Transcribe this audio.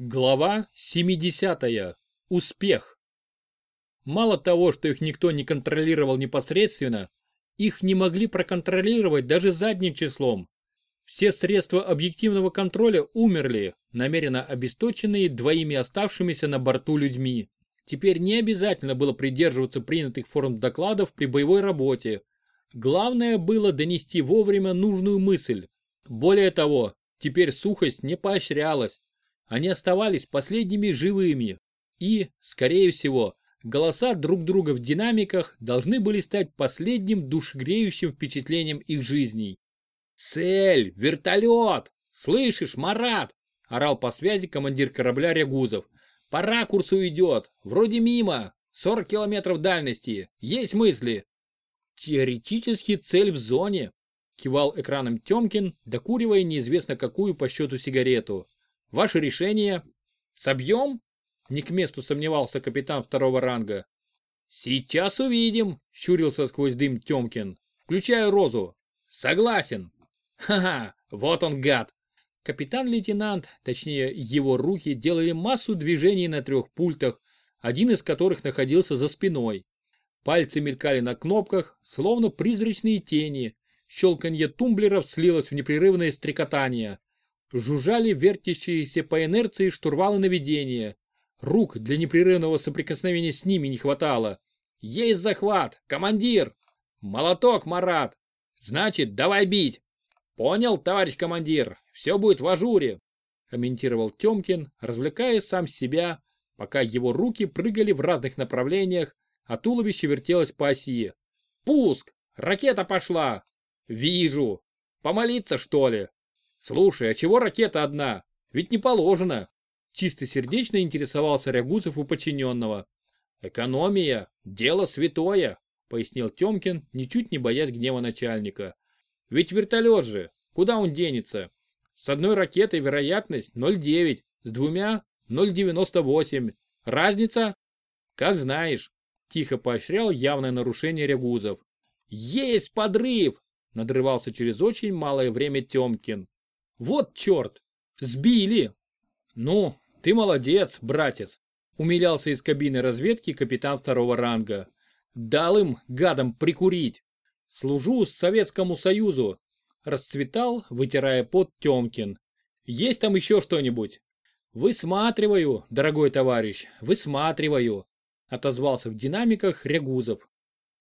Глава 70. Успех. Мало того, что их никто не контролировал непосредственно, их не могли проконтролировать даже задним числом. Все средства объективного контроля умерли, намеренно обесточенные двоими оставшимися на борту людьми. Теперь не обязательно было придерживаться принятых форм докладов при боевой работе. Главное было донести вовремя нужную мысль. Более того, теперь сухость не поощрялась они оставались последними живыми. И, скорее всего, голоса друг друга в динамиках должны были стать последним душегреющим впечатлением их жизней. «Цель! Вертолет! Слышишь, Марат?» – орал по связи командир корабля Рягузов. «По ракурсу идет! Вроде мимо! 40 километров дальности! Есть мысли!» «Теоретически цель в зоне!» – кивал экраном Темкин, докуривая неизвестно какую по счету сигарету. Ваше решение? Собьем? Не к месту сомневался капитан второго ранга. Сейчас увидим, щурился сквозь дым Тёмкин. Включаю розу. Согласен. Ха-ха, вот он гад. Капитан-лейтенант, точнее его руки, делали массу движений на трех пультах, один из которых находился за спиной. Пальцы мелькали на кнопках, словно призрачные тени. Щелканье тумблеров слилось в непрерывное стрекотание. Жужжали вертящиеся по инерции штурвалы наведения. Рук для непрерывного соприкосновения с ними не хватало. «Есть захват! Командир!» «Молоток, Марат!» «Значит, давай бить!» «Понял, товарищ командир, все будет в ажуре!» комментировал Темкин, развлекая сам себя, пока его руки прыгали в разных направлениях, а туловище вертелось по оси. «Пуск! Ракета пошла!» «Вижу! Помолиться, что ли?» «Слушай, а чего ракета одна? Ведь не положено!» Чистосердечно интересовался Рягузов у подчиненного. «Экономия – дело святое», – пояснил Темкин, ничуть не боясь гнева начальника. «Ведь вертолет же, куда он денется? С одной ракетой вероятность 0,9, с двумя 0,98. Разница? Как знаешь», – тихо поощрял явное нарушение Рягузов. «Есть подрыв!» – надрывался через очень малое время Темкин. Вот черт! Сбили! Ну, ты молодец, братец! Умилялся из кабины разведки капитан второго ранга. Дал им, гадам, прикурить. Служу Советскому Союзу. Расцветал, вытирая пот Темкин. Есть там еще что-нибудь? Высматриваю, дорогой товарищ, высматриваю. Отозвался в динамиках Рягузов.